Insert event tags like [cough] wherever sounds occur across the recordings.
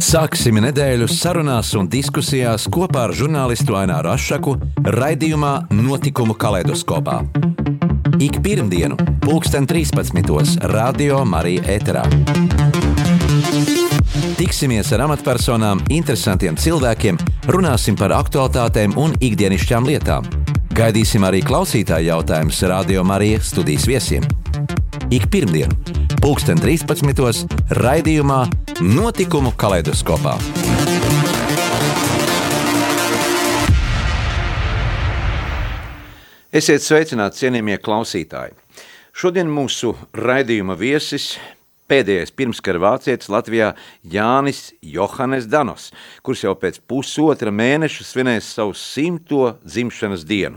Sāksim nedēļu sarunās un diskusijās kopā ar žurnālistu Aināru Rošu raidījumā Notikumu kaleidoskopā. Ik pirmdienu, pulksten 13. Radio Marija Eterā. Tiksimies ar amatpersonām, interesantiem cilvēkiem, runāsim par aktuālitātēm un ikdienišķām lietām. Gaidīsim arī klausītāju jautājumus Radio Marija studijas viesiem. Ik pirmdienu, pulksten 13. raidījumā Notikumu kaleidoskopā. Esiet sveicināti, cienījamie klausītāji! Šodien mūsu raidījuma viesis pēdējais pirmskara vācietis Latvijā Jānis Johannes Danos, kurš jau pēc pusotra mēneša svinēs savu simto dzimšanas dienu.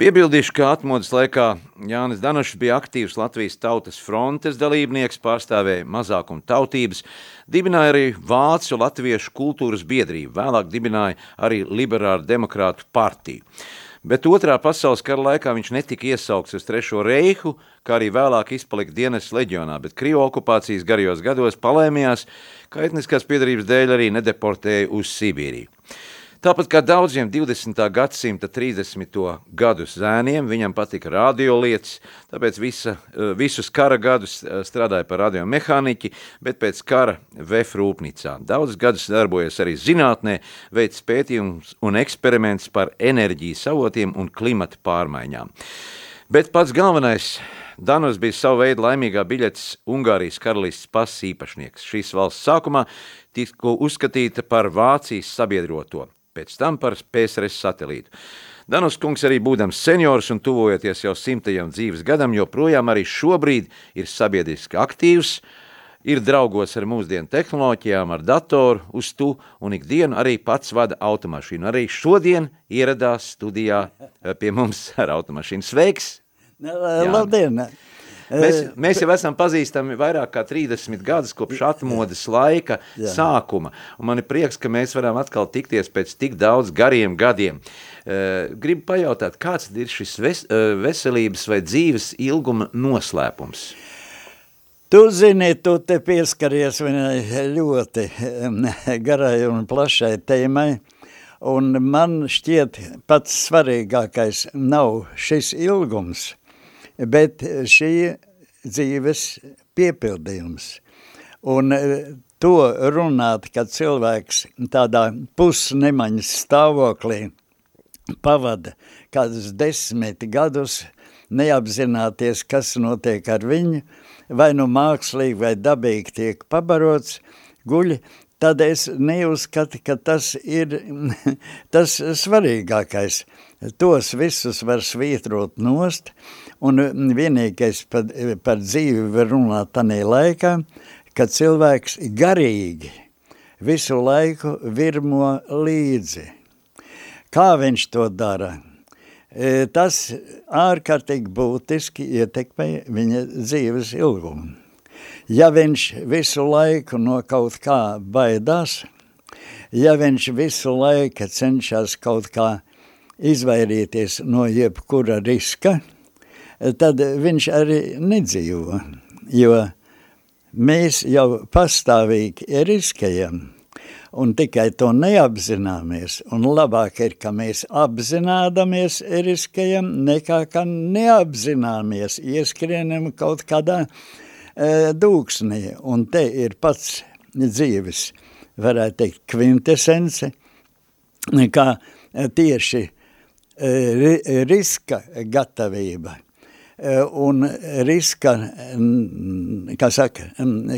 Piebildīšu, ka atmodas laikā Jānis Danošs bija aktīvs Latvijas tautas frontes dalībnieks, pārstāvēja mazākuma tautības, dibināja arī Vācu latviešu kultūras biedrību, vēlāk dibināja arī liberāru demokrātu partiju. Bet otrā pasaules kara laikā viņš netika iesaukts uz trešo reihu, kā arī vēlāk izpalika dienas leģionā, bet Krievu okupācijas garajos gados palēmījās, ka etniskās piedarības dēļ arī nedeportēja uz Sibīriju. Tāpat kā daudziem 20. gadsimta 30. gadu zēniem, viņam patika radiolietas, tāpēc visa, eh, visus kara gadus eh, strādāja par radiomehāniķi, bet pēc kara VF rūpnīcā. Daudz gadus darbojas arī zinātnē, veids pētījums un eksperiments par enerģijas avotiem un klimata pārmaiņām. Bet pats galvenais Danos bija savu veidu laimīgā biļetes Ungārijas karalists pasis īpašnieks. Šīs valsts sākumā tika uzskatīta par Vācijas sabiedroto pēc tam par PSRS satelītu. Danos kungs arī būdams seniors un tuvojoties jau simtajam dzīves gadam, joprojām arī šobrīd ir sabiedriski aktīvs, ir draugos ar mūsdienu tehnoloģijām, ar datoru, uz tu, un ikdienu arī pats vada automašīnu. Arī šodien ieradās studijā eh, pie mums ar automašīnu. Sveiks! Labdien! Jā. Mēs, mēs jau esam pazīstami vairāk kā 30 gadus kopš atmodas laika Jā. sākuma, un man ir prieks, ka mēs varam atkal tikties pēc tik daudz gariem gadiem. Gribu pajautāt, kāds ir šis ves, veselības vai dzīves ilguma noslēpums? Tu zini, tu te pieskaries vienai ļoti garai un plašai tēmai, un man šķiet pats svarīgākais nav šis ilgums, bet šī dzīves piepildījums. Un e, to runāt, kad cilvēks tādā pusnemaņas stāvoklī pavada kādus desmit gadus, neapzināties, kas notiek ar viņu, vai nu mākslīgi vai dabīgi tiek pabarots, guļ, tad es neuzskatu, ka tas ir [laughs] tas svarīgākais. Tos visus var svītrot nost, un vienīgais par, par dzīvi var runāt tanī laikā, kad cilvēks garīgi visu laiku virmo līdzi. Kā viņš to dara? E, tas ārkārtīgi būtiski ietekmē viņa dzīves ilgumu. Ja viņš visu laiku no kaut kā baidās, ja viņš visu laiku cenšas kaut kā izvairīties no jebkura riska, tad viņš arī nedzīvo, jo mēs jau pastāvīgi riskējam, un tikai to neapzināmies, un labāk ir, ka mēs apzinādamies riskējam, nekā ka neapzināmies ieskrienam kaut kādā e, dūksnī, un te ir pats dzīves, varētu teikt, kvintesence, kā tieši riska gatavība un riska, kā saka,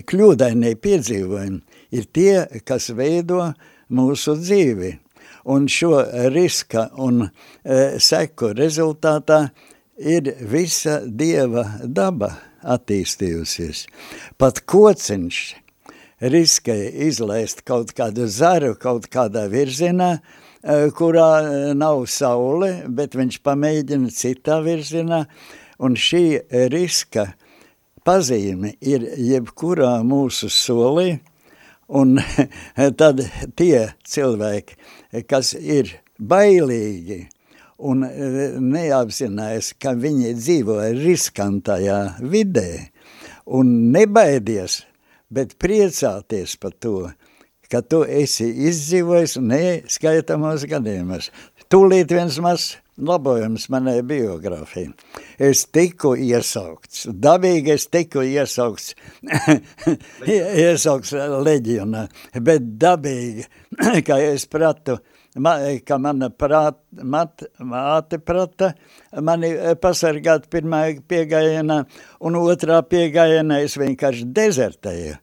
kļūdainie piedzīvojumi ir tie, kas veido mūsu dzīvi. Un šo riska un seku rezultātā ir visa dieva daba attīstījusies. Pat kociņš riskēja izlaist kaut kādu zaru kaut kādā virzienā, Eh, kurā eh, nav saule, bet viņš pamēģina citā virzienā, un šī riska pazīme ir jebkurā mūsu solī, un [laughs] tad tie cilvēki, kas ir bailīgi un eh, neapzinājās, ka viņi dzīvo riskantajā vidē un nebaidies, bet priecāties par to, ka tu esi izdzīvojis neskaitāmos gadījumus. Tūlīt viens mazs labojums manai biogrāfijai. Es tiku iesaukts, dabīgi es tiku iesaukts, [laughs] iesaukts leģionā, bet dabīgi, [clears throat] kā es pratu, ma, ka mana prāt, mat, māte prata mani pasargāt pirmā piegājienā, un otrā piegājienā es vienkārši dezertēju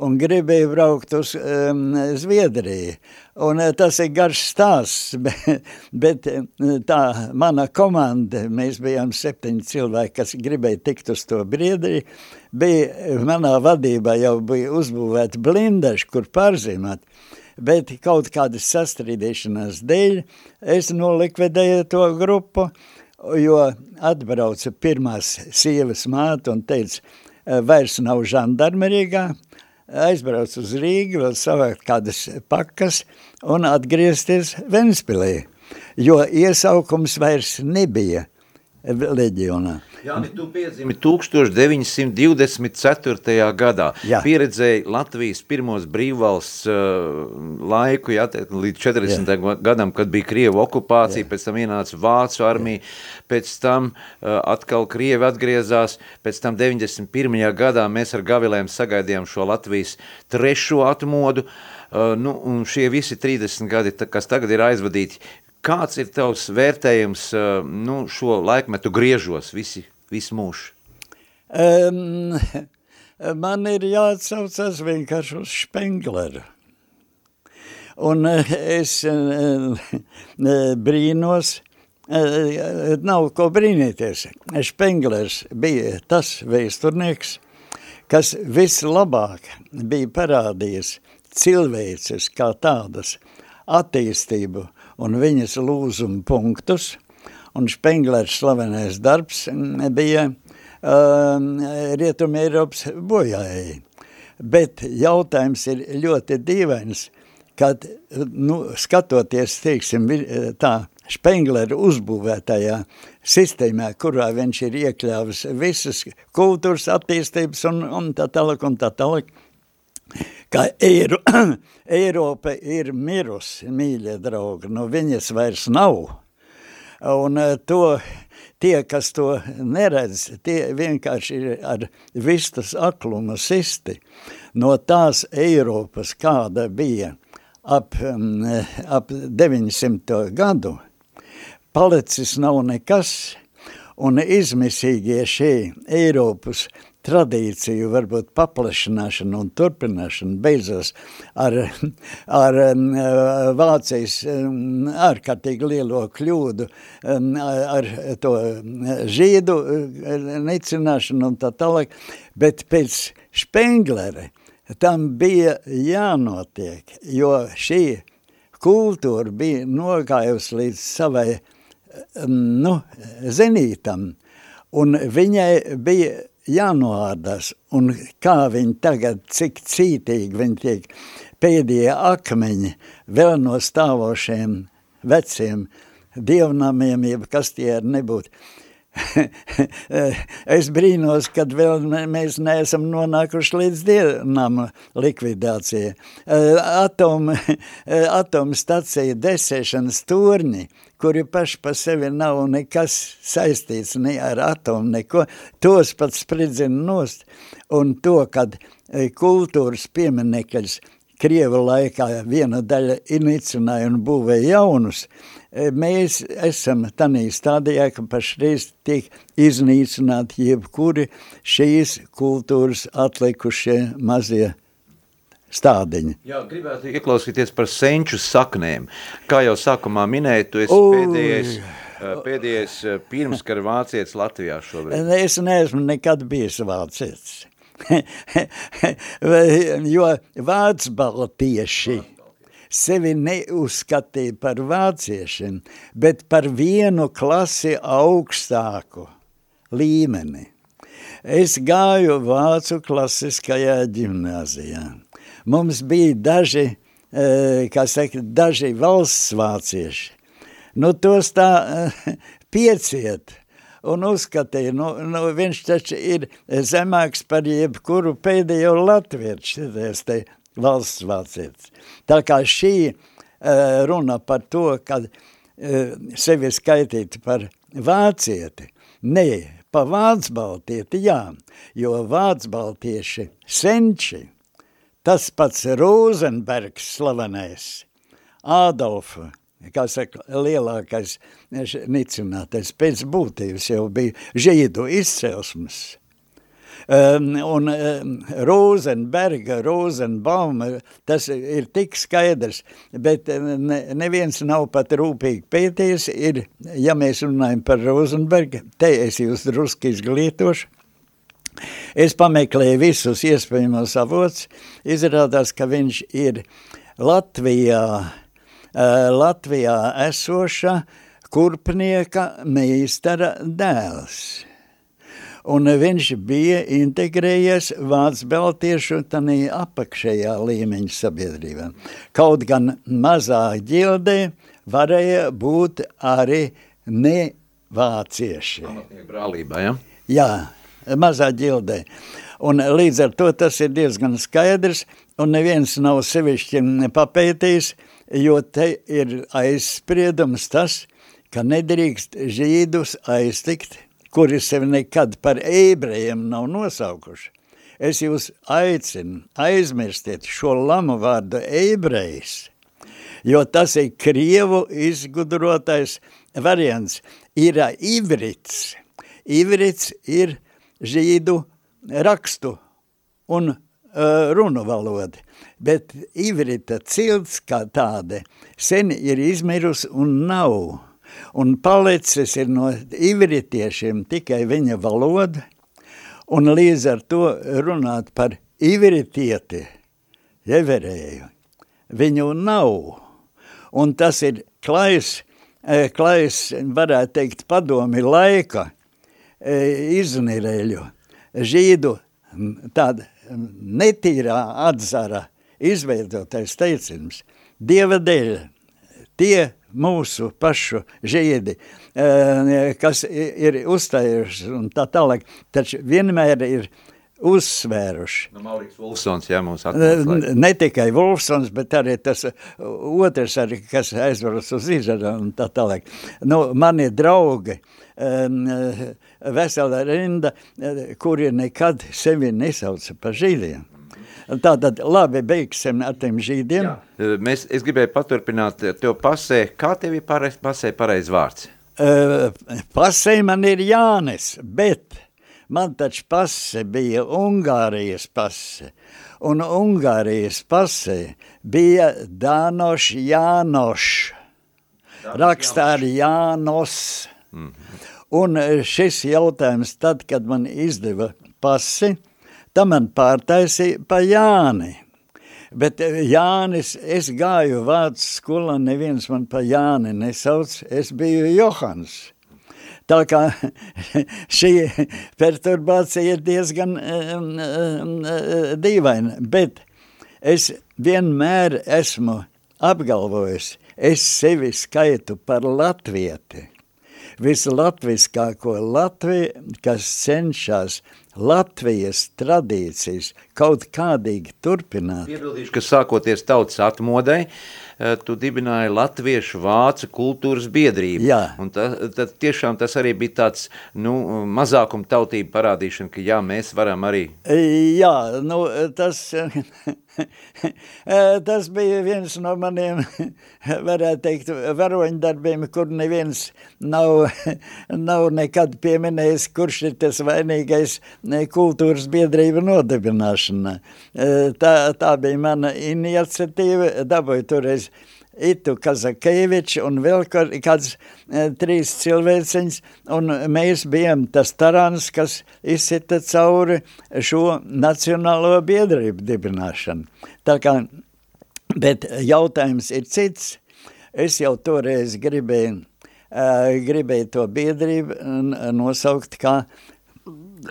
un gribēju braukt uz um, Zviedriju. Un uh, tas ir garš stāsts, [laughs] bet, bet tā mana komanda, mēs bijām septiņi cilvēki, kas gribēja tikt uz to Briedriju, bija manā vadībā jau bija uzbūvēta blindaši, kur pārzīmēt, bet kaut kādas sastrīdīšanās dēļ es nolikvidēju to grupu, jo atbrauca pirmās sievas māte un teica, vairs nav žandarmerīgā, aizbraukt uz Rīgu, vēl savākt kādas pakas un atgriezties Ventspilī, jo iesaukums vairs nebija leģionā. Jāni, tu piedzimi 1924. gadā, jā. pieredzēji Latvijas pirmos brīvvalsts uh, laiku, jā, līdz 40. Jā. gadam, kad bija Krievu okupācija, jā. pēc tam ienāca Vācu armija, pēc tam uh, atkal Krievi atgriezās, pēc tam 91. gadā mēs ar Gavilēm sagaidījām šo Latvijas trešo atmodu, uh, nu, un šie visi 30 gadi, kas tagad ir aizvadīti, Kāds ir tavs vērtējums nu, šo laikmetu griežos visi, visu mūžu? Um, man ir jāatsaucas vienkārši uz Špengleru. Un es brīnos, nav ko brīnīties. Špenglers bija tas vēsturnieks, kas vislabāk bija parādījis cilvēces kā tādas attīstību un viņas lūzuma punktus, un Špenglers slavenais darbs bija uh, Rietuma Eiropas bojājai. Bet jautājums ir ļoti dīvains, kad, nu, skatoties, teiksim, tā Špenglera uzbūvētajā sistēmā, kurā viņš ir iekļāvis visas kultūras attīstības un, un tā tālāk un tā tālāk, ka Eiro, [clears throat] Eiropa ir mirusi, mīļie draugi, nu viņas vairs nav. Un eh, to, tie, kas to neredz, tie vienkārši ir ar vistas akluma sisti. No tās Eiropas, kāda bija ap, mm, ap 900 gadu, palicis nav nekas, un izmisīgie šie Eiropas tradīciju varbūt paplašināšana un turpināšana beidzas ar, ar Vācijas ārkārtīgi lielo kļūdu, ar to žīdu nicināšanu un tā tālāk, bet pēc Špenglere tam bija jānotiek, jo šī kultūra bija nogājusi līdz savai nu, zenītam, un viņai bija jānoādas, un kā viņi tagad, cik cītīgi viņi tiek pēdējie akmeņi vēl no stāvošiem veciem dievnamiem, jeb kas tie ir nebūt. [laughs] es brīnos, kad vēl mēs neesam nonākuši līdz dievnama likvidācijai. Atom, [laughs] atomstacija desēšanas turņi, kuri paši pa sevi nav nekas saistīts ne ar atomu, neko, tos pat spridzina nost, un to, kad e, kultūras pieminekļus Krievu laikā viena daļa inicināja un būvēja jaunus, e, mēs esam tanī stādījā, ka pašreiz tiek iznīcināti jebkuri šīs kultūras atlikušie mazie stādiņi. Jā, gribētu ieklausīties par senču saknēm. Kā jau sākumā minēju, tu esi Ui. pēdējais, pēdējais pirmskara vācietis Latvijā šobrīd. Es neesmu nekad bijis vācietis. [laughs] jo vācbaltieši sevi neuzskatīja par vāciešiem, bet par vienu klasi augstāku līmeni. Es gāju vācu klasiskajā ģimnāzijā mums bija daži, e, kā saka, daži valsts vācieši. Nu, tos tā e, pieciet un uzskatīja, nu, nu, viņš taču ir zemāks par jebkuru pēdējo latviešu, te valsts vācietis. Tā kā šī uh, runa par to, kad sevi skaitīt par vācieti, ne, pa vācbaltieti, jā, jo vācbaltieši senči, tas pats Rozenbergs slavenais, Ādolfa, kā saka, lielākais nicinātais pēc būtības jau bija žīdu izcelsmes. Um, un um, Rozenberga, Rozenbauma, tas ir tik skaidrs, bet ne, neviens nav pat rūpīgi pētījis, ir, ja mēs runājam par Rozenberga, te es jūs druski izglītošu, es pameklēju visus iespējamos avots, izrādās, ka viņš ir Latvijā, Latvijā esoša kurpnieka meistara dēls un viņš bija integrējies Vācu beltiešu tanī apakšējā līmeņa sabiedrībā. Kaut gan mazā ģildē varēja būt arī ne vācieši. Brālībā, ja? Jā, mazā ģildē. Un līdz ar to tas ir diezgan skaidrs, un neviens nav sevišķi papētījis, jo te ir aizspriedums tas, ka nedrīkst žīdus aiztikt kuri sevi nekad par ebrejiem nav nosaukuši. Es jūs aicinu, aizmirstiet šo lamu vārdu ebrejs, jo tas ir Krievu izgudrotais variants. Ir ivrits. Ivrits ir žīdu rakstu un uh, runu valodi, bet ivrita cilts kā tāda sen ir izmirus un nav. Un palicis ir no ivritiešiem tikai viņa valoda, un līdz ar to runāt par ivritieti, jeverēju, viņu nav, un tas ir klais, e, klais, varētu teikt, padomi laika e, iznirēļu, žīdu tāda netīrā atzara izveidotais teicins, Dieva dēļ, tie mūsu pašu žiedi, eh, kas ir uzstājuši un tā tālāk, taču vienmēr ir uzsvēruši. Nu, Maurīks Vulfsons, jā, mums atklāja. Ne tikai Vulfsons, bet arī tas otrs, arī, kas aizvaras uz Ižara un tā tālāk. Nu, mani draugi, vesela rinda, kuri nekad sevi nesauca pa žīliem. Tātad labi beigsim ar tiem žīdiem. Jā. Mēs, es gribēju paturpināt tev pasē, kā tev ir pareiz, pasē pareiz vārds? Uh, pasē man ir Jānis, bet man taču pase bija Ungārijas pase, un Ungārijas pase bija Dānoš Jānoš, rakstā ar Jānos. Mm -hmm. Un šis jautājums tad, kad man izdeva pasi, Tā man pārtaisīja pa Jāni. Bet eh, Jānis, es gāju vācu skolā, neviens man pa Jāni nesauc, es biju Johans. Tā kā [laughs] šī perturbācija ir diezgan um, um, dīvaina, bet es vienmēr esmu apgalvojis, es sevi skaitu par latvieti. Vislatviskāko Latviju, kas cenšas Latvijas tradīcijas kaut kādīgi turpināt. Piebildīšu, ka sākoties tautas atmodai, eh, tu dibināji Latviešu vācu kultūras biedrību. Jā. Un ta, ta, tiešām tas arī bija tāds, nu, mazākuma tautība parādīšana, ka jā, mēs varam arī. Jā, nu, tas [laughs] [laughs] Tas bija viens no maniem, [laughs] varētu teikt, varoņdarbiem, kur neviens nav, [laughs] nav nekad pieminējis, kurš ir tas vainīgais kultūras biedrība nodibināšana. Tā, tā bija mana iniciatīva, dabūju toreiz Itu Kazakēvičs un vēl kāds e, trīs cilvēciņas, un mēs bijām tas tarans, kas izsita cauri šo nacionālo biedrību dibināšanu. Tā kā, bet jautājums ir cits. Es jau toreiz gribēju, uh, gribēju to biedrību nosaukt kā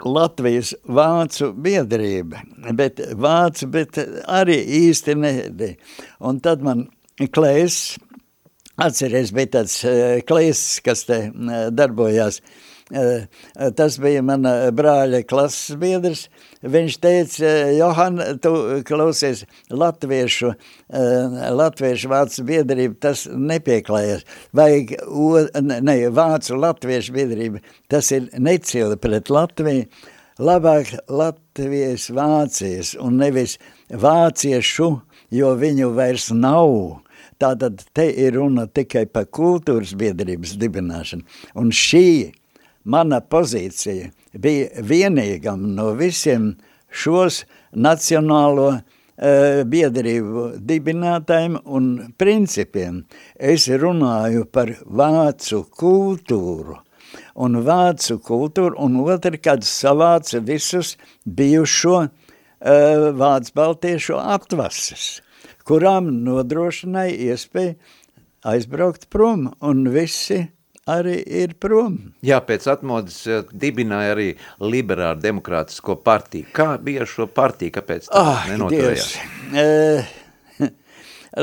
Latvijas vācu biedrība, bet vācu, bet arī īsti ne. Un tad man Klējs, atceries, bija tāds Klējs, kas te darbojās. Tas bija mana brāļa klases biedrs, viņš teica, Johan, tu klausies latviešu, latviešu vācu biedrību, tas nepieklājas, vajag, ne, vācu latviešu biedrība, tas ir necila pret Latviju, labāk Latvijas vācies un nevis vāciešu, jo viņu vairs nav. Tātad te ir runa tikai par kultūras biedrības dibināšanu. Un šī mana pozīcija bija vienīgam no visiem šos nacionālo uh, biedrību dibinātājiem un principiem. Es runāju par vācu kultūru un vācu kultūru, un otrkārt savāca visus bijušo uh, vācu baltiešu aptvases, kurām nodrošināja iespēju aizbraukt prom, un visi arī ir prom. Jā, pēc atmodas dibināja arī liberālu demokrātisko partiju. Kā bija šo partiju, kāpēc tā ah, nenoturējās? E,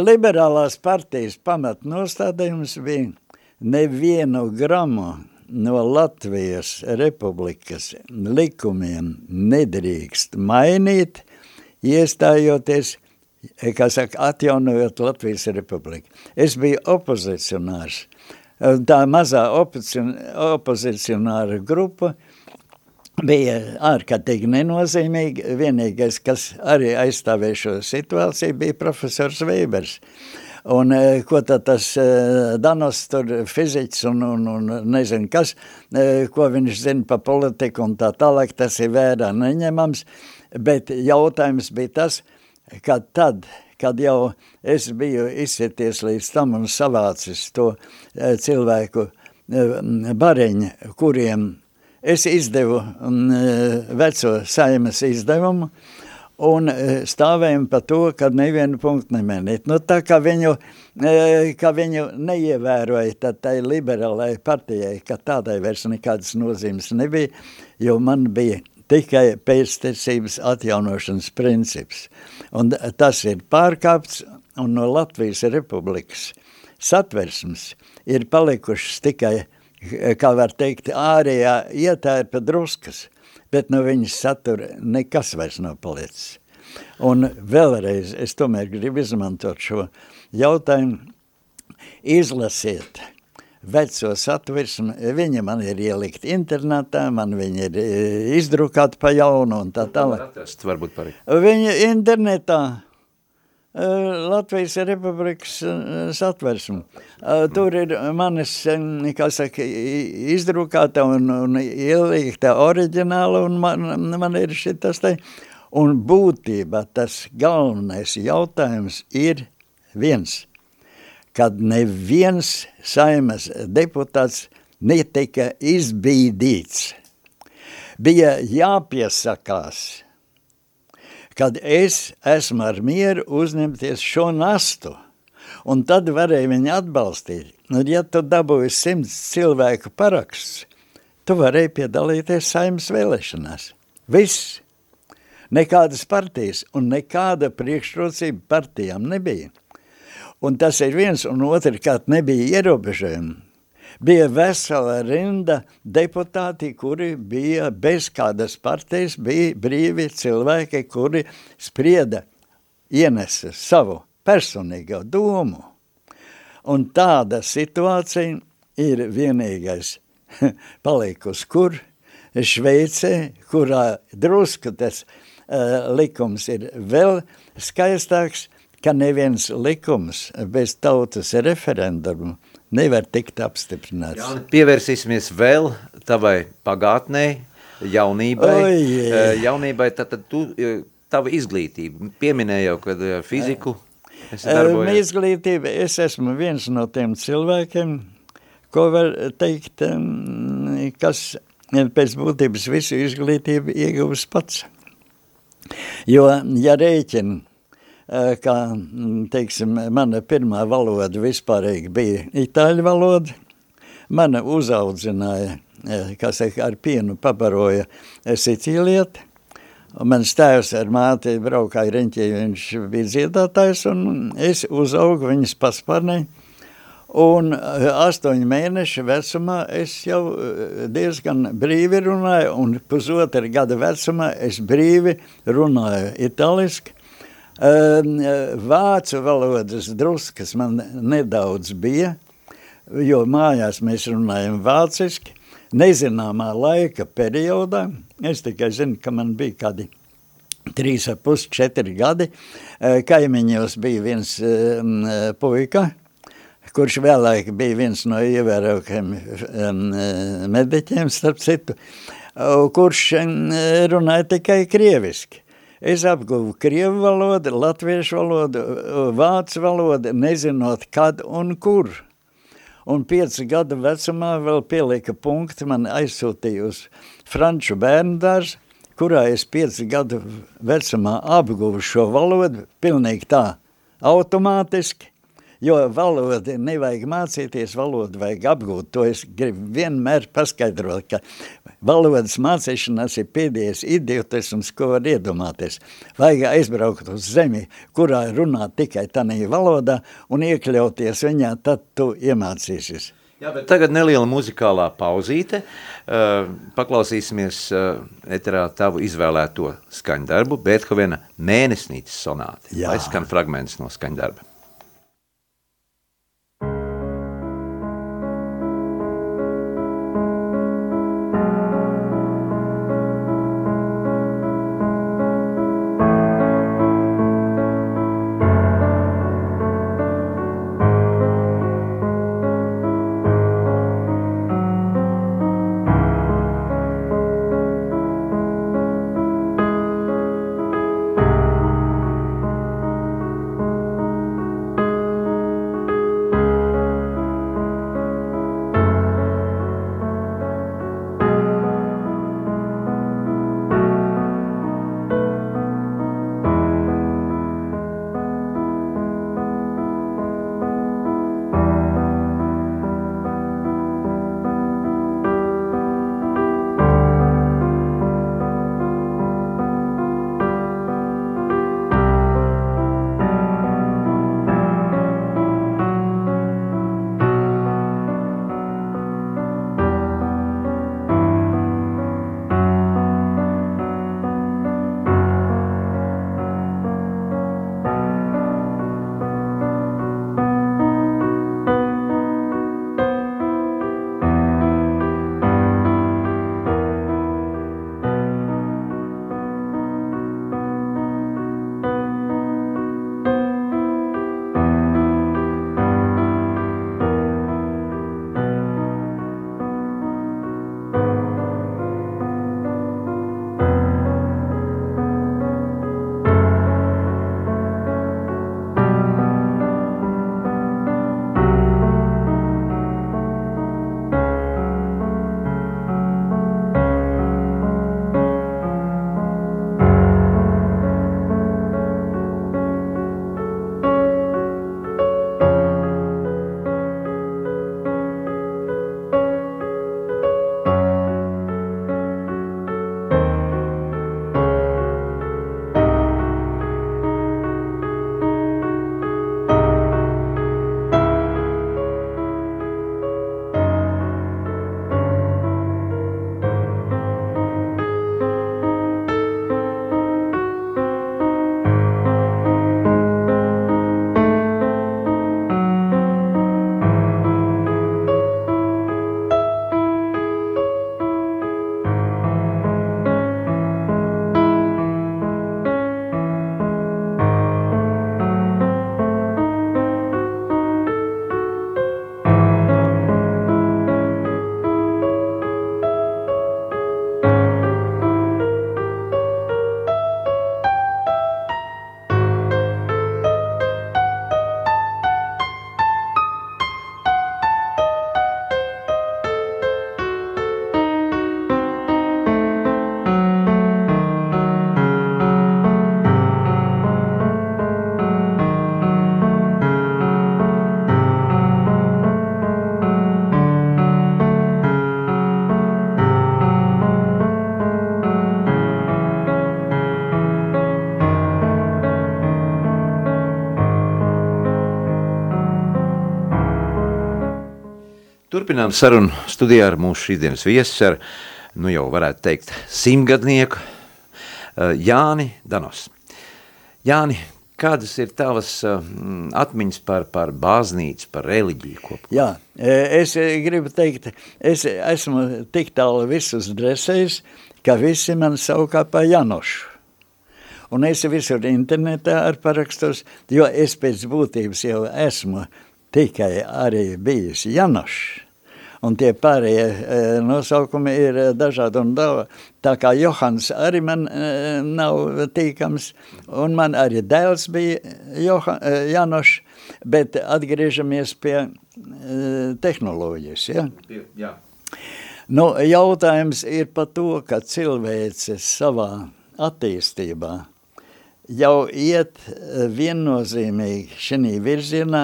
liberālās partijas pamatnostādījums bija nevienu gramu no Latvijas republikas likumiem nedrīkst mainīt, iestājoties, kā saka, atjaunojot Latvijas republiku. Es biju opozicionārs. Tā mazā opozicionāra grupa bija ārkārtīgi nenozīmīga. Vienīgais, kas arī aizstāvēja šo situāciju, bija profesors Weibers. Un e, ko tad tas Danos tur fiziķis un, un, un nezinu kas, ko viņš zina pa politiku un tā tālāk, tas ir vērā neņemams, bet jautājums bija tas, ka tad, kad jau es biju izsieties līdz tam un savācis to cilvēku bariņu, kuriem es izdevu veco saimas izdevumu, un e, stāvējam par to, ka nevienu punktu nemenīt. Nu, tā kā viņu, e, ka viņu neievēroja, tad tai liberālai partijai, ka tādai vairs nekādas nozīmes nebija, jo man bija tikai pēctecības atjaunošanas princips. Un tas ir pārkāpts, un no Latvijas republikas satversmes ir palikušas tikai, kā var teikt, ārējā ietērpa druskas – bet no viņas satura nekas vairs nav palicis. Un vēlreiz es tomēr gribu izmantot šo jautājumu, izlasiet veco satversmi, viņa man ir ielikt internetā, man viņa ir e, izdrukāta pa jaunu un tā tālāk. Atrast, varbūt par. Viņa internetā, Latvijas Republikas satversmi. Tur ir manis, kā saka, izdrukāta un, un ielikta oriģināla, un man, man ir šitas te. Un būtībā tas galvenais jautājums ir viens, kad neviens saimas deputāts netika izbīdīts. Bija jāpiesakās – kad es esmu ar mieru uzņemties šo nastu, un tad varēja viņu atbalstīt. Un ja tu dabūji simts cilvēku paraksts, tu varēji piedalīties saimnes vēlēšanās. Viss. Nekādas partijas un nekāda priekšrocība partijām nebija. Un tas ir viens, un otrkārt nebija ierobežojumi bija vesela rinda deputāti, kuri bija bez kādas partijas, bija brīvi cilvēki, kuri sprieda, ienesa savu personīgo domu. Un tāda situācija ir vienīgais. [laughs] Palikusi, kur? Šveicē, kurā drusku tas uh, likums ir vēl skaistāks, ka neviens likums bez tautas referendumu nevar tikt apstiprināts. Jā, pievērsīsimies vēl tavai pagātnē, jaunībai. Oi, eh, jaunībai, tad, tad tu, eh, tava izglītība, pieminēja jau, kad eh, fiziku esi darbojies. Izglītība, es esmu viens no tiem cilvēkiem, ko var teikt, kas pēc būtības visu izglītību ieguvis pats. Jo, ja rēķina kā, mm, teiksim, mana pirmā valoda vispārīgi bija itāļu valoda. Mana uzaudzināja, eh, kā saka, ar pienu pabaroja Sicīlieti. Un mans tēvs ar māti braukāja riņķī, viņš bija dziedātājs, un es uzaugu viņas paspārnē. Un astoņu mēnešu vecumā es jau diezgan brīvi runāju, un pusotra gada vecumā es brīvi runāju italiski. Vācu valodas druskas man nedaudz bija, jo mājās mēs runājam vāciski, nezināmā laika periodā, es tikai zinu, ka man bija kādi trīs ar pus, četri gadi, kaimiņos bija viens puika, kurš vēlāk bija viens no ievērākajiem mediķiem, starp citu, kurš runāja tikai krieviski. Es apguvu krievu valodu, latviešu valodu, vācu valodu, nezinot kad un kur. Un pieci gadu vecumā vēl pielika punkti, man aizsūtīja uz franču bērndārs, kurā es pieci gadu vecumā apguvu šo valodu, pilnīgi tā, automātiski, jo valodu nevajag mācīties, valodu vajag apgūt. To es gribu vienmēr paskaidrot, ka valodas mācīšanās ir pēdējais idiotisms, ko var iedomāties. Vajag aizbraukt uz zemi, kurā runā tikai tanī valodā un iekļauties viņā, tad tu iemācīsies. Jā, bet tagad neliela muzikālā pauzīte. Uh, paklausīsimies uh, eterā tavu izvēlēto skaņdarbu, Beethovena mēnesnītes sonāti. Jā. Lai skan fragments no skaņdarba. Turpinām sarunu studijā ar mūsu šīsdienas viesu, ar, nu jau varētu teikt, simtgadnieku uh, Jāni Danos. Jāni, kādas ir tavas uh, atmiņas par, par bāznīcu, par reliģiju kopā? Jā, e, es gribu teikt, es esmu tik tālu visus dresējis, ka visi man saukā pa Janošu. Un es visur internetā ar parakstos, jo es pēc būtības jau esmu tikai arī bijis Janošs. Un tie pārējie e, nosaukumi ir dažādi un daudz. Tā kā Johans arī man e, nav tīkams, un man arī dēls bija Johan, e, Janošs, bet atgriežamies pie tehnoloģijas. Ja? Jā. Nu, jautājums ir par to, ka cilvēce savā attīstībā jau iet viennozīmīgi šī virzienā,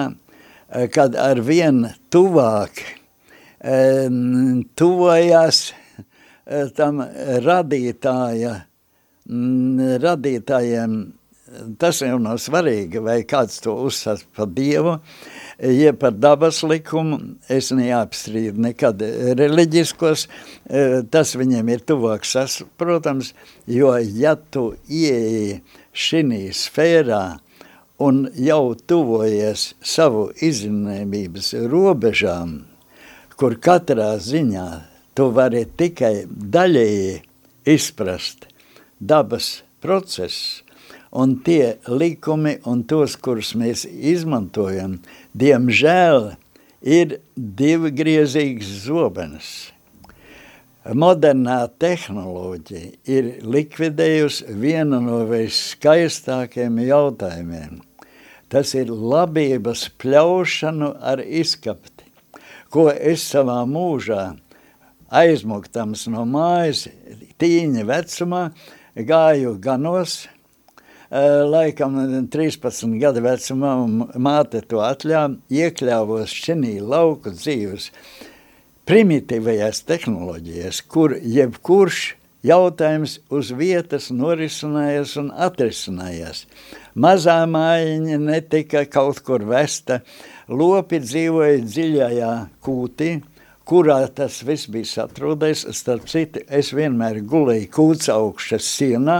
kad ar vien tuvāk tuvojās uh, tam radītāja, um, radītājiem, tas jau nav svarīgi, vai kāds to uzsāc par Dievu, jeb par dabas likumu, es neapstrīdu nekad reliģiskos, uh, tas viņiem ir tuvāk saprotams, jo ja tu ieeji šinī sfērā, un jau tuvojies savu izņēmības robežām, kur katrā ziņā tu vari tikai daļēji izprast dabas procesus, un tie likumi un tos, kurus mēs izmantojam, diemžēl ir divgriezīgs zobenes – modernā tehnoloģija ir likvidējusi vienu no visskaistākajiem jautājumiem. Tas ir labības pļaušanu ar izkapti, ko es savā mūžā aizmuktams no mājas tīņa vecumā gāju ganos, eh, laikam 13 gadu vecumā, māte to atļāva, iekļāvos šinī lauku dzīves primitīvajās tehnoloģijās, kur jebkurš jautājums uz vietas norisinājās un atrisinājās. Mazā mājiņa netika kaut kur vesta, lopi dzīvoja dziļajā kūtī, kurā tas viss bija satrūdējis. Starp citu, es vienmēr gulēju kūts augšas sienā,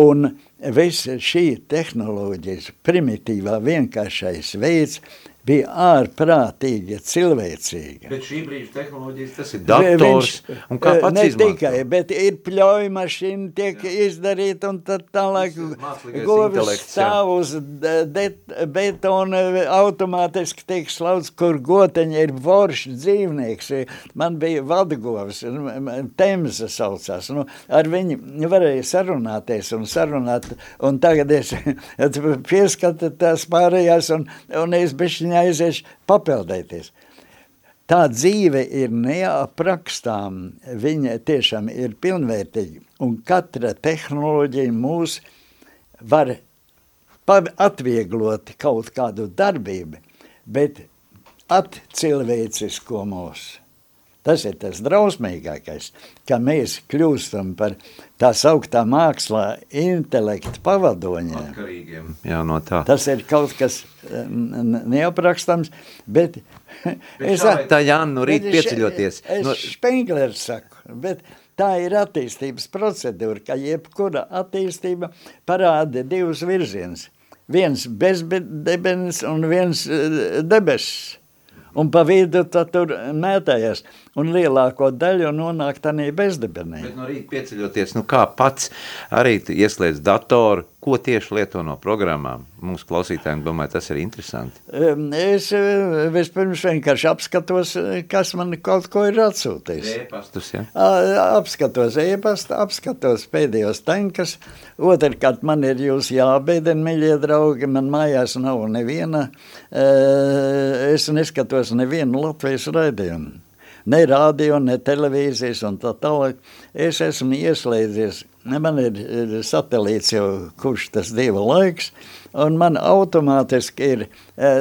un viss šī tehnoloģijas primitīvā vienkāršais veids bija ārprātīga, cilvēcīga. Bet šī brīža tehnoloģijas tas ir dators, Viņš, un kā pats ne izmanto? tikai, bet ir pļauj mašīna tiek jā. izdarīta, un tad tālāk govis stāv uz betona, automātiski tiek slauts, kur goteņi ir voršs dzīvnieks. Man bija vadgovs, Temza saucās, nu, ar viņu varēja sarunāties un sarunāt, un tagad es [laughs] pieskatu tās pārējās, un, un es bišķiņ viņa aiziešu papeldēties. Tā dzīve ir neaprakstām, viņa tiešām ir pilnvērtīga, un katra tehnoloģija mūs var atvieglot kaut kādu darbību, bet atcilvēcisko mūsu. Tas ir tas drausmīgākais, ka mēs kļūstam par tā sauktā mākslā intelektu pavadoņiem. Atkarīgiem, jā, no tā. Tas ir kaut kas neaprakstams, bet... bet es, tā Jāna, no rīt pieceļoties. Es no... Špenglers saku, bet tā ir attīstības procedūra, ka jebkura attīstība parāda divus virzienus. Viens bezdebenis un viens eh, debesis un pa vidu tur mētējies. Un lielāko daļu nonāk tādā bezdibenī. Bet no rīta pieceļoties, nu kā pats arī ieslēdz datoru, ko tieši lieto no programmām? Mūsu klausītājiem, domāju, tas ir interesanti. Es eh, vispirms vienkārši apskatos, kas man kaut ko ir atsūtījis. E-pastus, ja? Apskatos e-pastu, apskatos pēdējos tankas. Otrkārt, man ir jūs jābēdien, miļie draugi, man mājās nav neviena, es neskatos nevienu Latvijas raidījumu ne radio, ne televīzijas un tā tālāk. Es esmu ieslēdzies, man ir, ir satelīts jau kurš tas dieva laiks, un man automātiski ir e,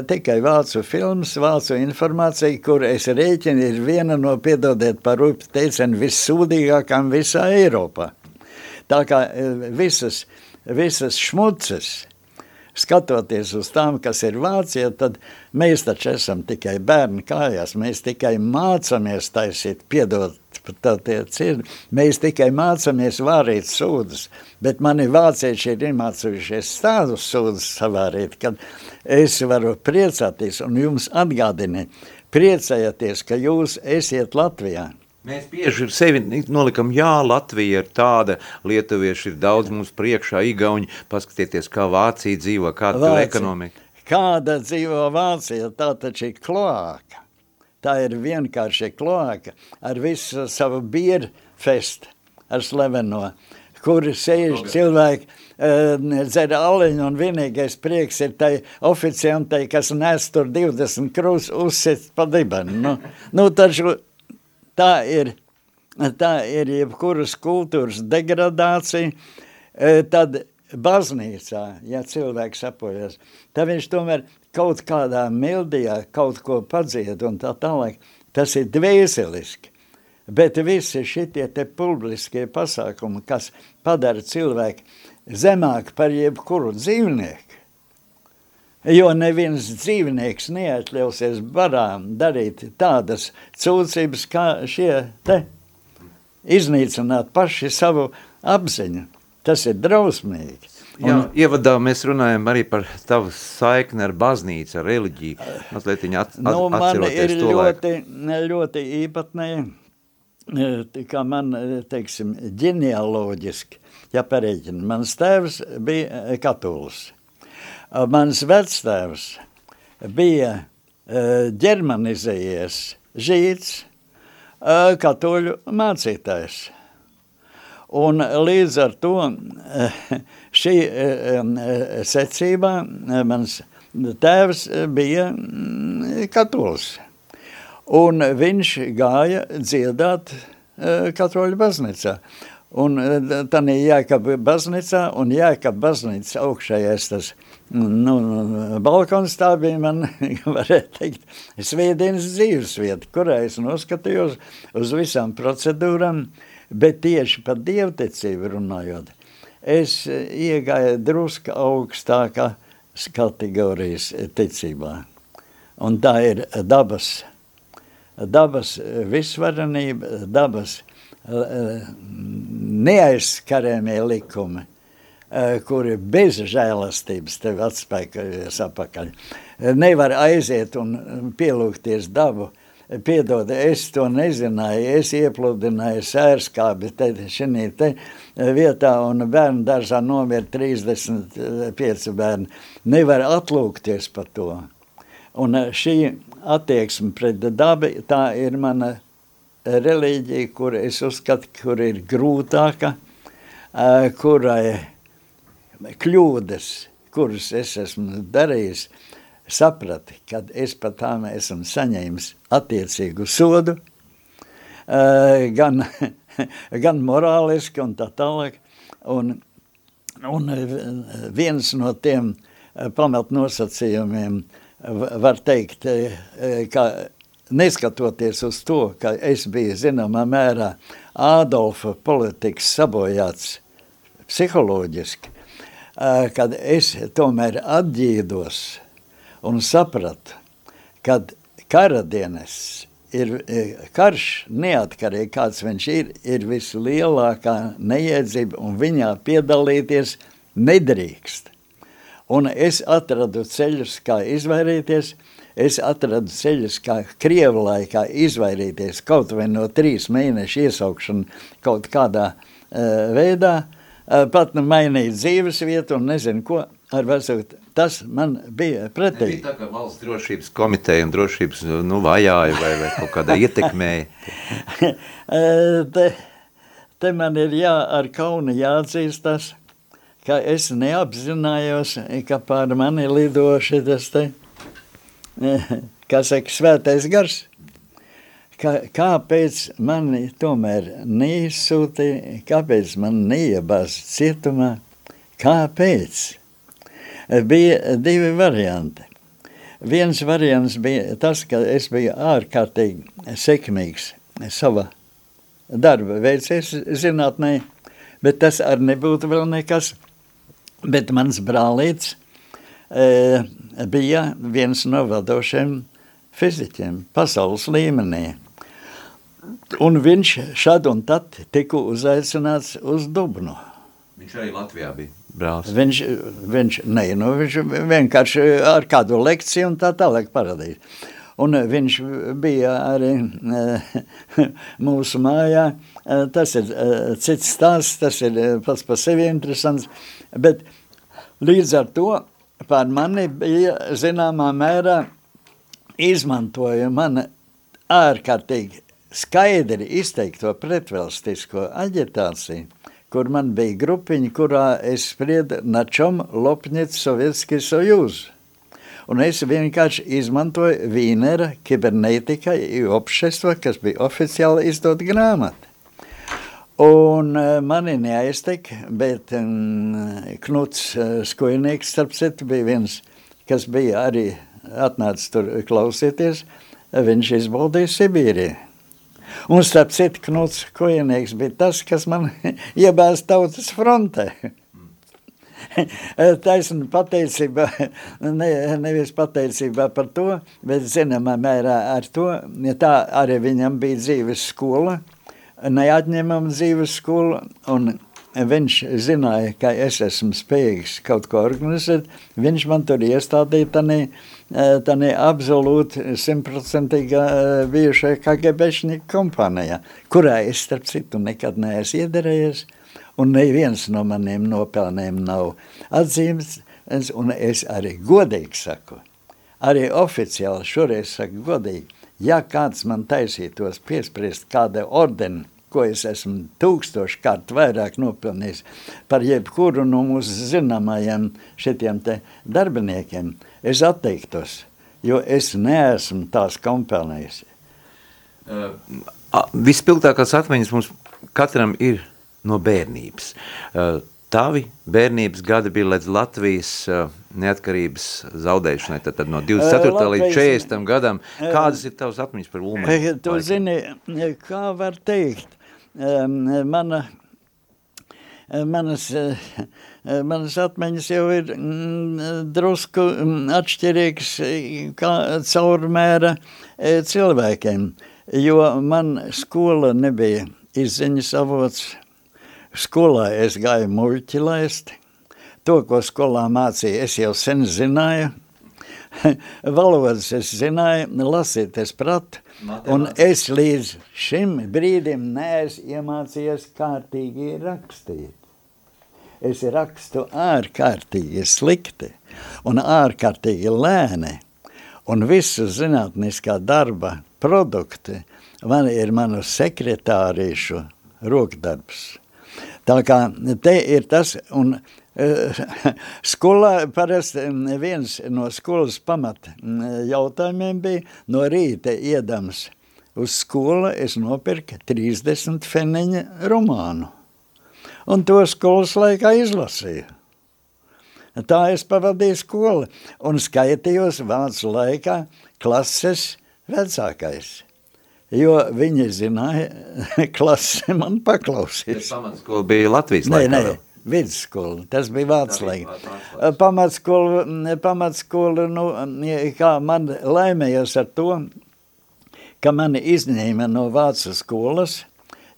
tikai vācu filmas, vācu informācija, kur es rēķinu ir viena no, piedodiet par rupi teicienu, vissūdīgākām visā Eiropā. Tā kā e, visas, visas šmuces, skatoties uz tām, kas ir Vācija, tad mēs taču esam tikai bērni kājās, mēs tikai mācamies taisīt, piedot ir, mēs tikai mācamies vārīt sūdus, bet mani vācieši ir iemācījušies tādus sūdus savārīt, kad es varu priecāties un jums atgādini, priecājieties, ka jūs esiet Latvijā. Mēs bieži sevi nolikam, jā, Latvija ir tāda, lietuvieši ir daudz mums priekšā, igauņi, paskatieties, kā Vācija dzīvo, kāda Vācija. tur ekonomika. Kāda dzīvo Vācija, tā taču ir kloāka. Tā ir vienkārši kloāka ar visu savu bieru festu, ar slaveno, kur sēž cilvēki, uh, dzer aliņu un vienīgais prieks ir tai oficiantai, kas nes tur 20 krūs uzsit pa dibenu. Nu, nu taču tā ir, tā ir jebkuras kultūras degradācija, e, tad baznīcā, ja cilvēks apojas, tad viņš tomēr kaut kādā mildijā kaut ko padzied un tā tālāk, tas ir dvēseliski. Bet visi šitie te publiskie pasākumi, kas padara cilvēku zemāk par jebkuru dzīvnieku, Jo neviens dzīvnieks neatļausies barām darīt tādas cūcības, kā šie te iznīcināt paši savu apziņu. Tas ir drausmīgi. Un, Jā, ievadā mēs runājam arī par tavu saikni ar baznīcu, ar reliģiju. Mazliet viņa at, at, nu, man ir ļoti, ļoti īpatnēji, e, kā man, e, teiksim, ģenealoģiski, ja pareiķina. Mans tēvs bija e, katolis. Mans vectēvs bija ģermanizējies žīts, katoļu mācītājs. Un līdz ar to šī secībā mans tēvs bija katolis. Un viņš gāja dziedāt katoļu baznīcā. Un tā ir Jēkab baznīcā, un Jēkab baznīcas augšējais tas uh, Nu, nu, balkons tā bija man, [laughs] varētu teikt, svētdienas dzīvesvieta, kurā es noskatījos uz visām procedūrām, bet tieši par dievtecību runājot, es iegāju druska augstākā kategorijas ticībā. Un tā ir dabas, dabas visvarenība, dabas eh, neaizskarēmie likumi – kuri bez žēlastības tevi atspēkojas apakaļ. Eh, nevar aiziet un pielūgties dabu, piedod, es to nezināju, es iepludināju sērskābi te, šinī te eh, vietā un bērnu dažā nomir 35 bērni. Nevar atlūgties par to. Un šī attieksme pret dabu, tā ir mana reliģija, kur es uzskatu, kur ir grūtāka, kurai kļūdas, kuras es esmu darījis, saprati, kad es par tām esmu saņēmis attiecīgu sodu, gan, [laughs] gan morāliski un tā tālāk. Un, un viens no tiem pamatnosacījumiem var teikt, ka neskatoties uz to, ka es biju zināmā mērā Ādolfa politikas sabojāts psiholoģiski, kad es tomēr atģīdos un sapratu, kad karadienes ir karš, neatkarīgi kāds viņš ir, ir vislielākā neiedzība un viņā piedalīties nedrīkst. Un es atradu ceļus, kā izvairīties, es atradu ceļus, kā Krievu laikā izvairīties kaut vai no trīs mēnešu iesaukšana kaut kādā uh, veidā, uh, pat nu mainīt dzīves vietu un nezinu ko ar veselu. Tas man bija pretī. Nebija tā kā valsts drošības komiteja un drošības nu, vajāja vai, vai kaut kādā ietekmēja. [laughs] Eh, te, te man ir jā, ar kaunu jāatzīstas, ka es neapzinājos, ka pār mani lidoši tas te, eh, kā saka, svētais gars ka, kāpēc mani tomēr neizsūtīja, kāpēc man neiebāz cietumā, kāpēc? Bija divi varianti. Viens variants bija tas, ka es biju ārkārtīgi sekmīgs sava darba veicies zinātnē, bet tas arī nebūtu vēl nekas. Bet mans brālīts, e, bija viens no vadošiem fiziķiem pasaules līmenī. Un viņš šad un tad tika uzaicināts uz Dubnu. Viņš arī Latvijā bija brālis. Viņš, viņš, ne, nu, viņš vienkārši ar kādu lekciju un tā tālāk parādīja. Un viņš bija arī mūsu mājā. Tas ir cits stāsts, tas ir pats par sevi interesants, bet līdz ar to par mani bija zināmā mērā izmantoja man ārkārtīgi skaidri izteikto pretvalstisko aģitāciju, kur man bija grupiņa, kurā es spriedu na čom lopņet Sovietski Sojūz. Un es vienkārši izmantoju Vīnera kibernetika i obšestva, kas bija oficiāli izdot grāmatu. Un mani neaiztek, bet um, Knuts Skojnieks, starp citu, bija viens, kas bija arī atnācis tur klausieties, viņš izbaudīja Sibīriju. Un starp citu, Knuts Kojinieks bija tas, kas man [laughs] iebēs tautas frontē. [laughs] Taisna pateicība, [laughs] ne, nevis pateicībā par to, bet zināmā mērā ar to, ja tā arī viņam bija dzīves skola, neatņemama dzīves skola, un viņš zināja, ka es esmu spējīgs kaut ko organizēt, viņš man tur iestādīja tanī, tanī absolūti simtprocentīgā bijušai KGBšņika kompānijā, kurā es, starp citu, nekad neesmu iederējies, un neviens no maniem nopelniem nav atzīmes, un es arī godīgi saku, arī oficiāli šoreiz saku godīgi, ja kāds man taisītos piespriest kāda ordeni, ko es esmu tūkstoši kārt vairāk nopelnījis par jebkuru no mūsu zināmajiem šitiem te darbiniekiem, es atteiktos, jo es neesmu tās kompelnījis. Uh, vispilgtākās atmiņas mums katram ir no bērnības. Uh, tavi bērnības gadi bija līdz Latvijas uh, neatkarības zaudēšanai, tad, tad no 24. Uh, līdz 40. gadam. Kādas ir tavas atmiņas par Ulmeni? Tu zini, kā var teikt, mana, manas, manas atmiņas jau ir mm, drusku mm, atšķirīgas kā caurmēra cilvēkiem, jo man skola nebija izziņas avots. Skolā es gāju muļķi laist. To, ko skolā mācīja, es jau sen zināju. [laughs] Valodas es zināju, lasīt es pratu, Un es līdz šim brīdim neesmu iemācījies kārtīgi rakstīt. Es rakstu ārkārtīgi slikti un ārkārtīgi lēni. Un visu zinātniskā darba produkti man ir manu sekretārīšu rokdarbs. Tā kā te ir tas, un [laughs] Skolā parasti viens no skolas pamata jautājumiem bija no rīta iedams uz skolu es nopirku 30 feniņa romānu. Un to skolas laikā izlasīju. Tā es pavadīju skolu un skaitījos vācu laikā klases vecākais. Jo viņi zināja, [laughs] klase man paklausīs. Pamatskola bija Latvijas laikā? Nē, nē, vidusskola, tas bija vācu laika. Pamatskola, pamatskola, nu, kā man laimējos ar to, ka mani izņēma no vācu skolas,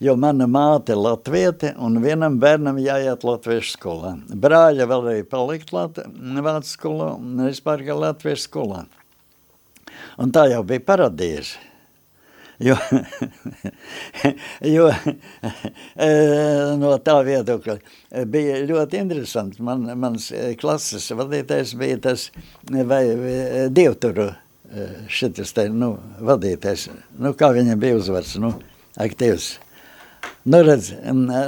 jo mana māte latviete un vienam bērnam jāiet latviešu skolā. Brāļa varēja palikt lat, vācu skolā un vispār kā latviešu skolā. Un tā jau bija paradīze. Jo, [laughs] jo [laughs] e, no tā viedokļa bija ļoti interesanti. Man, mans e, klases vadītājs bija tas vai, dievturu e, šitas te, nu, vadītājs. Nu, kā viņam bija uzvars, nu, aktīvs. Nu, redz,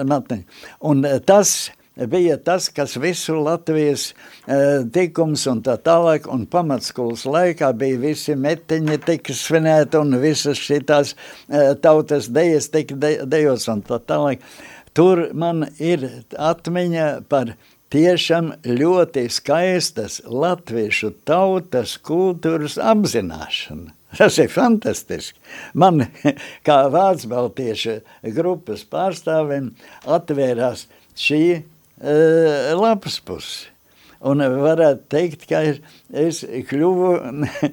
matni. Un tas bija tas, kas visu Latvijas uh, tikums un tā tālāk, un pamatskolas laikā bija visi metiņi tika svinēti un visas šitās tautas dejas tika de, dejos un tā tālāk. Tur man ir atmiņa par tiešām ļoti skaistas latviešu tautas kultūras apzināšanu. Tas ir fantastiski. Man, [laughs] kā Vācu baltiešu grupas pārstāvim, atvērās šī lapas pusi. Un varētu teikt, ka es, es kļuvu,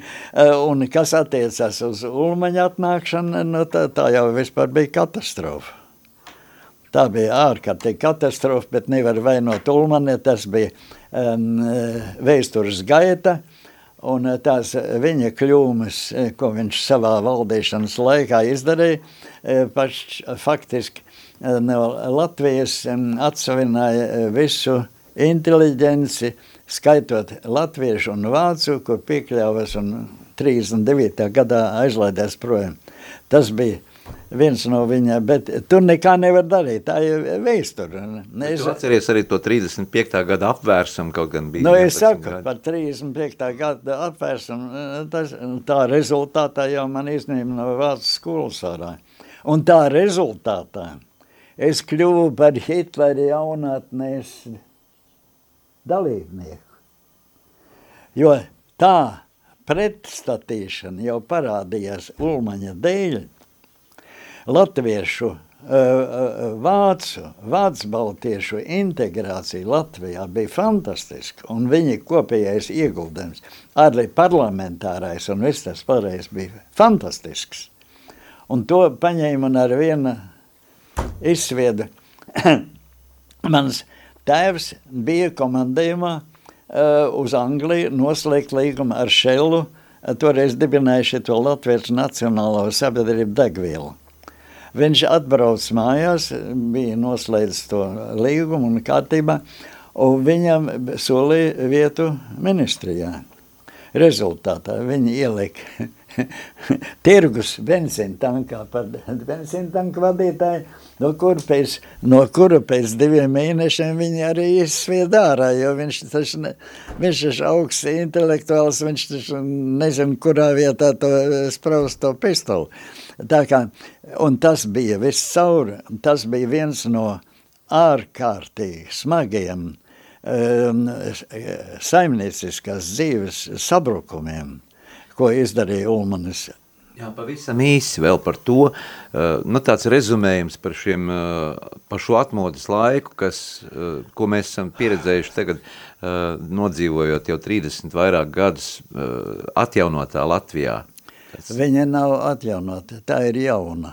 [laughs] un kas attiecas uz Ulmaņa atnākšanu, nu tā, tā jau vispār bija katastrofa. Tā bija ārkārtīgi katastrofa, bet nevar vainot Ulmani, tas bija um, vēstures gaita, un tās viņa kļūmes, ko viņš savā valdīšanas laikā izdarīja, paš, faktiski no Latvijas atsavināja visu inteliģenci, skaitot latviešu un vācu, kur piekļāvas un 39. gadā aizlaidās projām. Tas bija viens no viņa, bet tur nekā nevar darīt, tā ir vēsture. Es atceries arī to 35. gada apvērsumu, kaut gan bija. Nu, es saku, gadi. par 35. gada apvērsumu, tas, tā rezultātā jau man izņēma no vācu skolas ārā. Un tā rezultātā es kļuvu par Hitlera jaunatnēs dalībnieku. Jo tā pretstatīšana jau parādījās Ulmaņa dēļ, latviešu, vācu, vācu baltiešu integrācija Latvijā bija fantastiska, un viņa kopējais ieguldījums, arī parlamentārais un viss tas pareiz bija fantastisks. Un to paņēma un ar vienu izsvieda [clears throat] mans Tēvs bija komandējumā uh, uz Angliju noslēgt līgumu ar Šellu, uh, toreiz dibinājuši to Latvijas Nacionālo sabiedrību degvielu. Viņš atbrauc mājās, bija noslēdzis to līgumu un kārtībā, un viņam solīja vietu ministrijā. Rezultātā viņi ielika [laughs] tirgus benzīntankā par benzīntanku vadītāju, no kura pēc, no kura pēc diviem mēnešiem viņi arī izsvied ārā, jo viņš taču, ne, viņš taču augsts intelektuāls, viņš taču nezinu, kurā vietā to spraust to pistoli. Tā kā, un tas bija viss cauri, tas bija viens no ārkārtīgi smagiem um, saimnieciskās dzīves sabrukumiem ko izdarīja Ulmanis. Jā, pavisam īsi vēl par to, uh, nu tāds rezumējums par šiem, uh, par šo atmodas laiku, kas, uh, ko mēs esam pieredzējuši tagad, nodzīvojot jau 30 vairāk gadus atjaunotā Latvijā. Tas... Viņa nav atjaunota, tā ir jauna.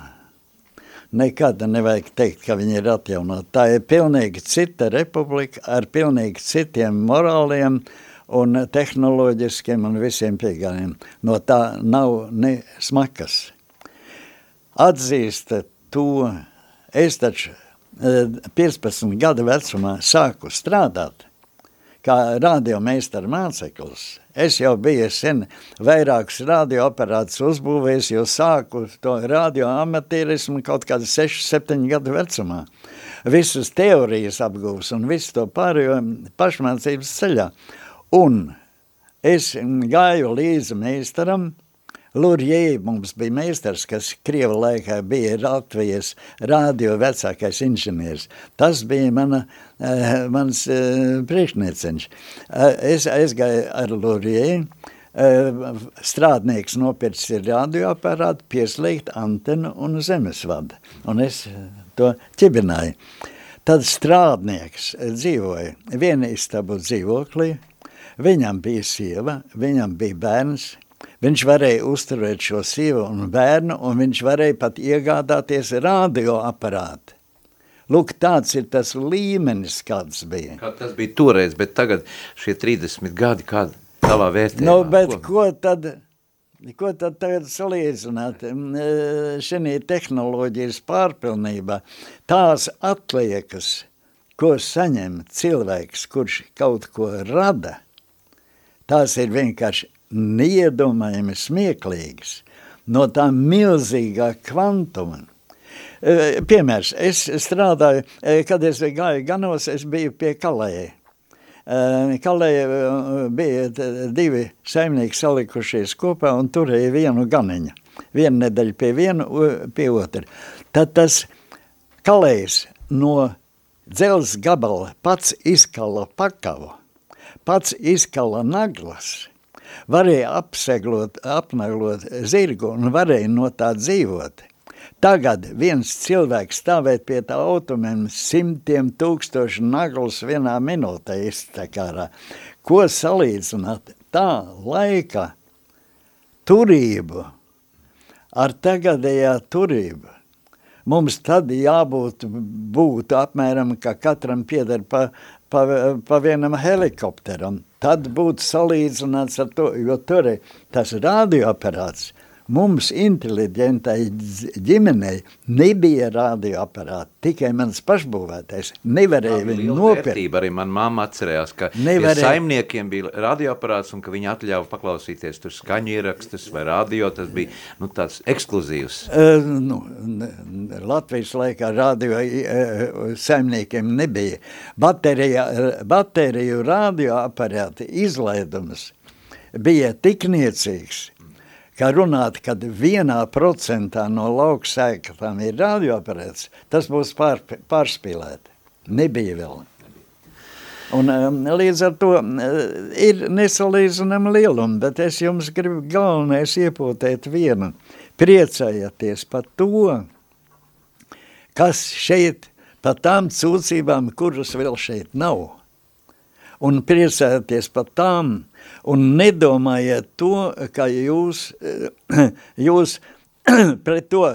Nekad nevajag teikt, ka viņa ir atjaunota. Tā ir pilnīgi cita republika ar pilnīgi citiem morāliem uh, un tehnoloģiskiem un visiem pieejamiem. No tā nav ne smakas. Atzīst to, es taču 15 e, gadu vecumā sāku strādāt kā radiomeistara māceklis. Es jau biju sen vairākus radioaparātus uzbūvējis, jo sāku to radioamatierismu kaut kādu 6-7 gadu vecumā. Visus teorijas apgūs un visu to pārējo pašmācības ceļā. Un es gāju līdzi meistaram, Lurjē mums bija meistars, kas Krieva laikā bija Latvijas rādio vecākais inženieris. Tas bija mana, uh, mans uh, priekšnieceņš. Uh, es aizgāju ar Lurjē, strādnieks nopircis ir radioaparātu, pieslēgt antenu un zemesvadu. Un es to ķibināju. Tad strādnieks dzīvoja viena istabu dzīvoklī, Viņam bija sieva, viņam bija bērns, viņš varēja uzturēt šo sievu un bērnu, un viņš varēja pat iegādāties radioaparātu. Lūk, tāds ir tas līmenis, kāds bija. Kā tas bija toreiz, bet tagad šie 30 gadi, kāda tavā vērtējumā? Nu, bet ko, ko tad, ko tad tagad salīdzināt? Šī tehnoloģijas pārpilnībā tās atliekas, ko saņem cilvēks, kurš kaut ko rada – tās ir vienkārši neiedomājami smieklīgas no tā milzīgā kvantuma. E, piemērs, es strādāju, e, kad es gāju ganos, es biju pie Kalēja. E, Kalēja bija divi saimnieki salikušies kopā un turēja vienu ganiņu. Vienu nedēļu pie vienu, pie otra. Tad tas Kalējs no dzels gabala pats izkala pakavu pats izkala naglas, varēja apseglot, apnaglot zirgu un varēja no tā dzīvot. Tagad viens cilvēks stāvēt pie tā automēm simtiem tūkstoši naglas vienā minūtē iztekārā. Ko salīdzināt tā laika turību ar tagadējā turību? Mums tad jābūt būt apmēram, ka katram pieder pa, pa, pa vienam helikopteram. Tad būtu salīdzināts ar to, jo tur tas radioaparāts Mums inteliģentai ģimenei nebija radioaparāti, tikai mans pašbūvētais. Nevarēja viņu nopirkt. Arī man mamma atcerējās, ka Nevarēja. saimniekiem bija radioaparāts un ka viņi atļauja paklausīties tur skaņu ierakstus vai radio, tas bija nu, tāds ekskluzīvs. Uh, nu, Latvijas laikā radio uh, saimniekiem nebija. Baterija, bateriju radioaparāti izlaidums bija tik niecīgs, ka runāt, kad vienā procentā no lauksēkatām ir radioaparāts, tas būs pār, pārspīlēti. Nebija vēl. Un, um, līdz ar to uh, ir nesalīdzinama lieluma, bet es jums gribu galvenais iepūtēt vienu. Priecājieties par to, kas šeit, par tām cūcībām, kuras vēl šeit nav. Un priecājieties par tām, un nedomājiet to, ka jūs, [clears throat] jūs [clears throat] pret to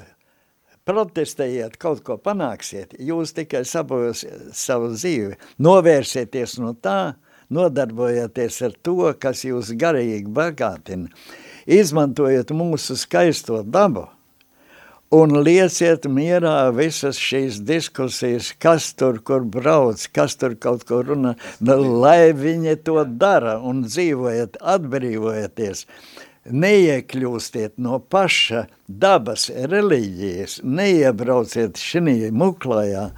protestējiet, kaut ko panāksiet, jūs tikai sabojosiet savu dzīvi, novērsieties no tā, nodarbojieties ar to, kas jūs garīgi bagātina, izmantojiet mūsu skaisto dabu, un lieciet mierā visas šīs diskusijas, kas tur, kur brauc, kas tur kaut ko runā, lai viņi to dara un dzīvojiet, atbrīvojieties. Neiekļūstiet no paša dabas reliģijas, neiebrauciet šī muklājā,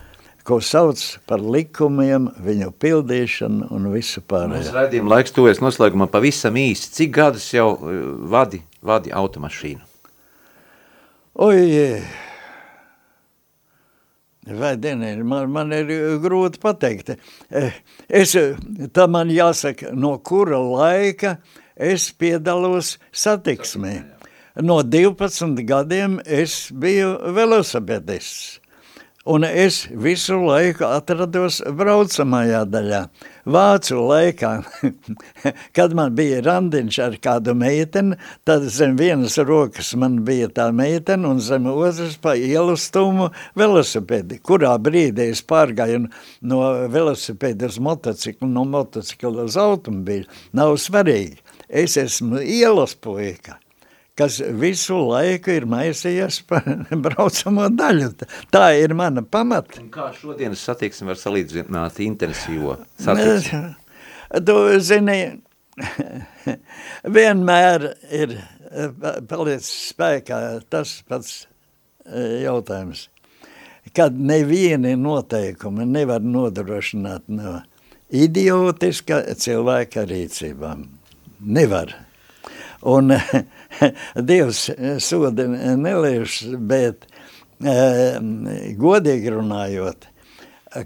ko sauc par likumiem, viņu pildīšanu un visu pārējo. Mēs raidījuma laiks tuvies noslēgumā pavisam īsti. Cik gadus jau eh, vadi, vadi automašīnu? Oi, vai dienē, man, man ir grūti pateikt. Es, tā man jāsaka, no kura laika es piedalos satiksmē. No 12 gadiem es biju velosipedists. Un es visu laiku atrados braucamajā daļā. Vācu laikā, [laughs] kad man bija randiņš ar kādu meiteni, tad zem vienas rokas man bija tā meitene un zem otras pa ielu stumu velosipedi, kurā brīdī es pārgāju no velosipēda uz motociklu, no motocikla uz automobīļu. Nav svarīgi. Es esmu ielas puika kas visu laiku ir maisījies par [laughs] braucamo daļu. Tā ir mana pamata. Un kā šodienas satiksmi var salīdzināt intensīvo satiksmi? [laughs] Tu zini, vienmēr ir palicis spēkā tas pats e, jautājums, kad nevieni noteikumi nevar nodrošināt no idiotiska cilvēka rīcībām. Nevar. Un [laughs] Dievs soda neliež, bet uh, godīgi runājot,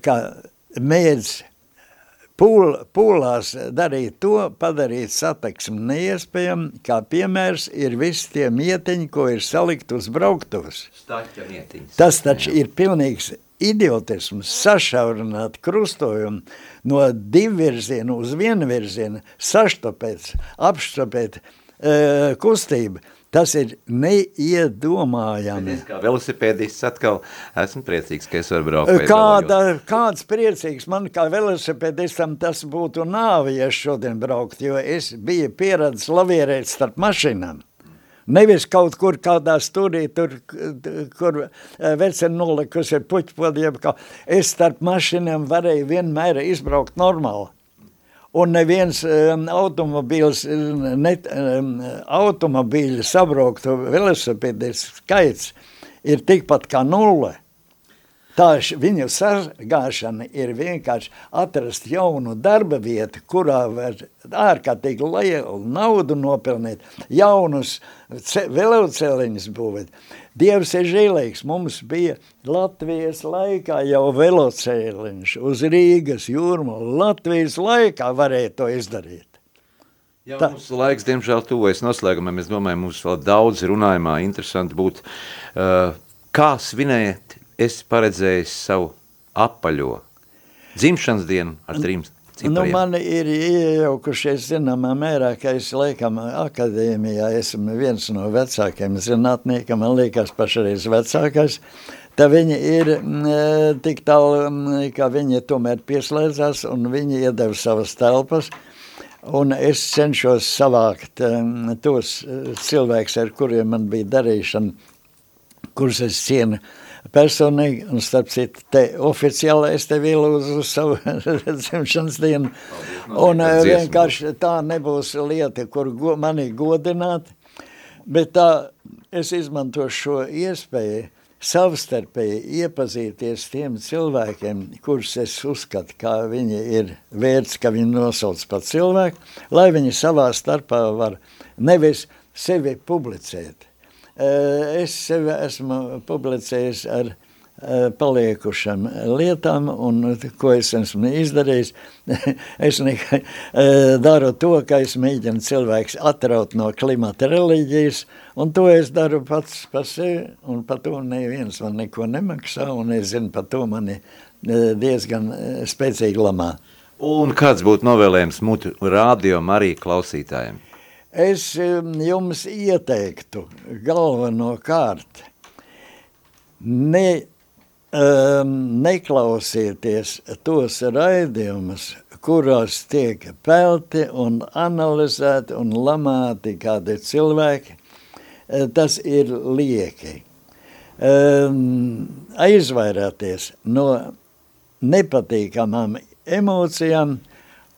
ka mēdz pūl, pūlās darīt to, padarīt satiksmi neiespējami, kā piemērs ir visi tie mietiņi, ko ir salikt uz brauktuvas. Tas taču ir pilnīgs idiotisms sašaurināt krustojumu no divu virzienu uz vienu virzienu, saštopēt, apštopēt, uh, kustība. Tas ir neiedomājami. Es kā velosipēdists atkal esmu priecīgs, ka es varu braukt. Kāda, kāds priecīgs man kā velosipēdistam tas būtu nāvi, ja šodien braukt, jo es biju pieredzis lavierēt starp mašīnām. Nevis kaut kur kādā stūrī, tur, kur vecena nolikusi ir puķpodi, es starp mašīnām varēju vienmēr izbraukt normāli un neviens um, automobīls, ne, um, automobīļu sabrauktu velosipēdis skaits ir tikpat kā nulle. Tā viņu sargāšana ir vienkārši atrast jaunu darba vietu, kurā var ārkārtīgi lielu naudu nopelnīt, jaunus veloceliņus būvēt. Dievs ir žēlīgs. Mums bija Latvijas laikā jau velocēliņš uz Rīgas jūrmu. Latvijas laikā varēja to izdarīt. Jā, Tā. mums laiks, diemžēl, tuvojas noslēgumam. Es domāju, mums vēl daudz runājumā interesanti būtu uh, kā svinēt, es paredzēju savu apaļo dzimšanas dienu ar trim cipariem. Nu, man ir iejaukušies zināmā mērā, ka es laikam akadēmijā esmu viens no vecākiem zinātniekiem, man liekas pašreiz vecākais, tā viņi ir m, tik tālu, m, ka viņi tomēr pieslēdzās un viņi iedeva savas telpas, un es cenšos savākt m, tos cilvēkus, ar kuriem man bija darīšana, kurus es cienu, personīgi, un starp citu, te oficiāli es tev ielūdzu uz savu [laughs] dzimšanas dienu, un eh, vienkārši tā nebūs lieta, kur go, mani godināt, bet tā es izmantošu šo iespēju savstarpēji iepazīties tiem cilvēkiem, kurus es uzskatu, kā viņi ir vērts, ka viņi nosauc par cilvēku, lai viņi savā starpā var nevis sevi publicēt, Eh, es sevi esmu publicējis ar eh, paliekušām lietām, un ko es esmu izdarījis. [laughs] es nekai, eh, daru to, ka es mēģinu cilvēks atraut no klimata reliģijas, un to es daru pats par sevi, un par to neviens man neko nemaksā, un es zinu, par to mani diezgan spēcīgi lamā. Un kāds būtu novēlējums mūtu radio Marija klausītājiem? Es jums ieteiktu galvenokārt ne, um, neklausieties tos raidījumus, kuros tiek pelti un analizēti un lamāti kādi cilvēki. Tas ir lieki. Um, aizvairāties no nepatīkamām emocijām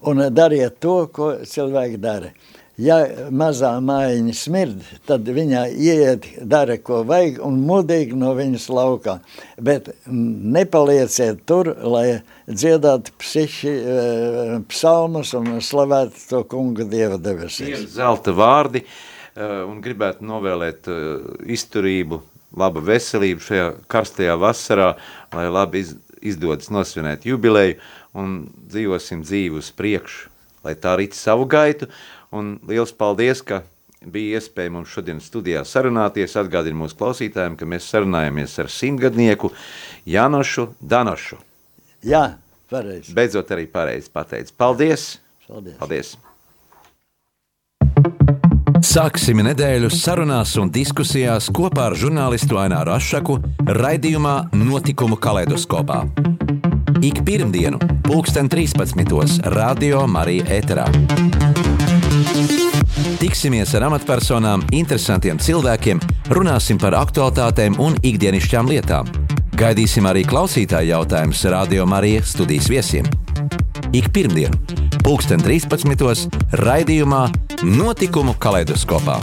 un dariet to, ko cilvēki dara ja mazā mājiņa smird, tad viņā ieiet, dara, ko vajag, un mudīgi no viņas laukā. Bet nepalieciet tur, lai dziedātu psihi, eh, psalmus un slavētu to kunga dieva debesīs. Zelta vārdi, eh, un gribētu novēlēt eh, izturību, labu veselību šajā karstajā vasarā, lai labi izdodas nosvinēt jubileju, un dzīvosim dzīvi uz priekšu, lai tā rit savu gaitu, Un liels paldies, ka bija iespēja mums šodien studijā sarunāties. Atgādinu mūsu klausītājiem, ka mēs sarunājamies ar simtgadnieku Janošu Danošu. Jā, pareizi. Beidzot arī pareizi pateicis. Paldies! Paldies! Paldies. Sāksim nedēļu sarunās un diskusijās kopā ar žurnālistu Aināru Ašaku raidījumā Notikumu kaleidoskopā. Ik pirmdienu, pulksten 13. Radio Marija Eterā. Tiksimies ar amatpersonām, interesantiem cilvēkiem, runāsim par aktuālitātēm un ikdienišķām lietām. Gaidīsim arī klausītāju jautājumus Radio Marijas studijas viesiem. Ik pirmdienu, pulksten 13. raidījumā Notikumu kaleidoskopā.